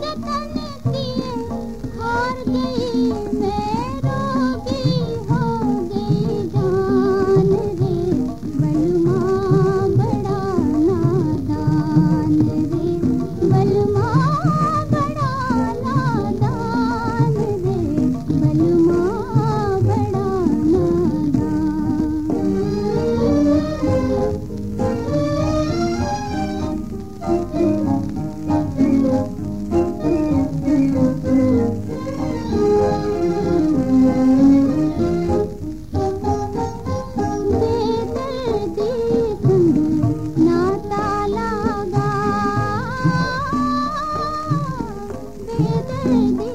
Look at them. baby.